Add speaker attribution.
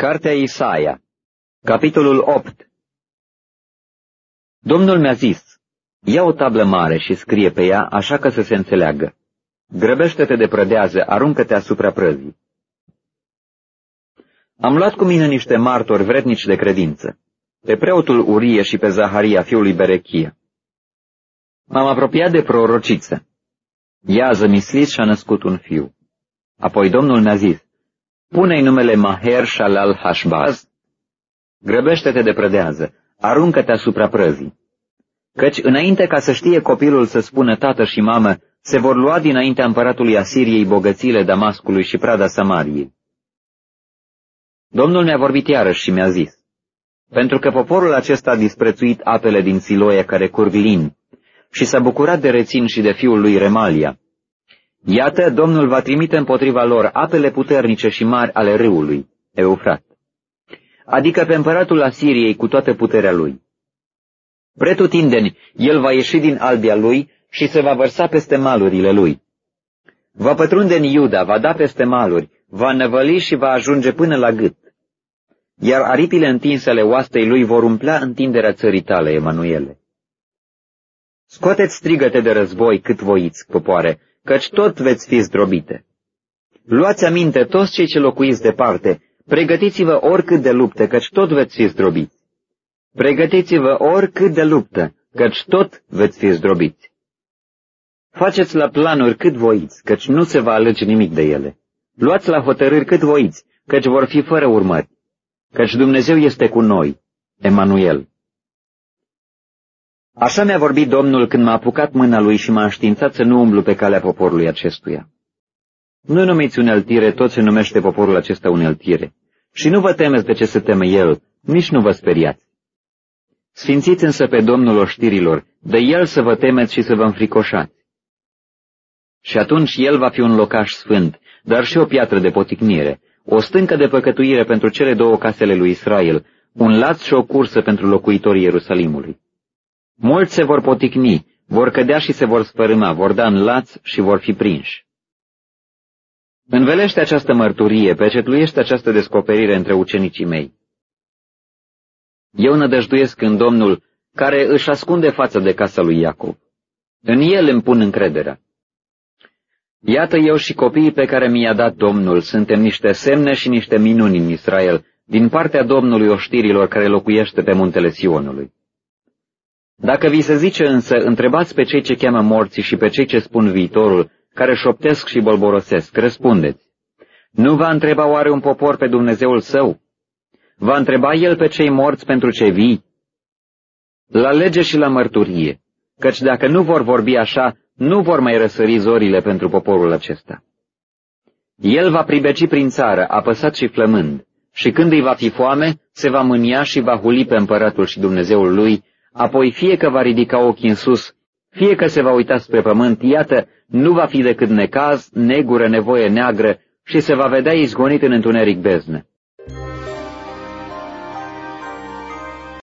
Speaker 1: Cartea Isaia, capitolul 8 Domnul mi-a zis, ia o tablă mare și scrie pe ea așa că să se înțeleagă. Grăbește-te de prădează, aruncă-te asupra prăzii. Am luat cu mine niște martori vrednici de credință, pe preotul Urie și pe Zaharia, fiul lui Berechia. M-am apropiat de prorociță. Ea a zămislit și a născut un fiu. Apoi Domnul mi-a zis, Pune-i numele Maher Shalal Hashbaz, grăbește-te de prădează, aruncă-te asupra prăzii. Căci înainte ca să știe copilul să spună tată și mamă, se vor lua dinaintea împăratului Asiriei bogățile Damascului și prada Samariei. Domnul mi-a vorbit iarăși și mi-a zis, pentru că poporul acesta a disprețuit apele din Siloia care curg lin și s-a bucurat de rețin și de fiul lui Remalia, Iată, Domnul va trimite împotriva lor apele puternice și mari ale râului, Eufrat, adică pe împăratul Asiriei cu toată puterea lui. Pretutindeni, el va ieși din albia lui și se va vărsa peste malurile lui. Va pătrunde în Iuda, va da peste maluri, va năvăli și va ajunge până la gât. Iar aripile întinse ale oastei lui vor umplea întinderea țării tale, Emanuele. Scoateți strigăte de război cât voiți, popoare, căci tot veți fi zdrobite. Luați aminte toți cei ce locuiți departe, pregătiți-vă oricât de luptă, căci tot veți fi zdrobiți. Pregătiți-vă oricât de luptă, căci tot veți fi zdrobiți. Faceți la planuri cât voiți, căci nu se va alege nimic de ele. Luați la hotărâri cât voiți, căci vor fi fără urmări, căci Dumnezeu este cu noi, Emanuel. Așa mi-a vorbit Domnul când m-a apucat mâna lui și m-a înștiințat să nu umblu pe calea poporului acestuia. Nu numiți uneltire tot ce numește poporul acesta uneltire. Și nu vă temeți de ce se teme el, nici nu vă speriați. Sfințiți însă pe Domnul oștirilor, de el să vă temeți și să vă înfricoșați. Și atunci el va fi un locaș sfânt, dar și o piatră de poticnire, o stâncă de păcătuire pentru cele două casele lui Israel, un laț și o cursă pentru locuitorii Ierusalimului. Mulți se vor poticni, vor cădea și se vor spărâma, vor da în laț și vor fi prinși. Învelește această mărturie, pecetluiește această descoperire între ucenicii mei. Eu nădăjduiesc în Domnul, care își ascunde fața de casa lui Iacov. În el îmi pun încrederea. Iată eu și copiii pe care mi-a dat Domnul, suntem niște semne și niște minuni în Israel, din partea Domnului oștirilor care locuiește pe muntele Sionului. Dacă vi se zice însă, întrebați pe cei ce cheamă morții și pe cei ce spun viitorul, care șoptesc și bolborosesc, răspundeți. Nu va întreba oare un popor pe Dumnezeul său? Va întreba el pe cei morți pentru cei vii? La lege și la mărturie, căci dacă nu vor vorbi așa, nu vor mai răsări zorile pentru poporul acesta. El va pribeci prin țară, apăsat și flămând, și când îi va fi foame, se va mânia și va huli pe împăratul și Dumnezeul lui, Apoi fie că va ridica ochii în sus, fie că se va uita spre pământ, iată, nu va fi decât necaz, negură, nevoie neagră și se va vedea izgonit în întuneric beznă.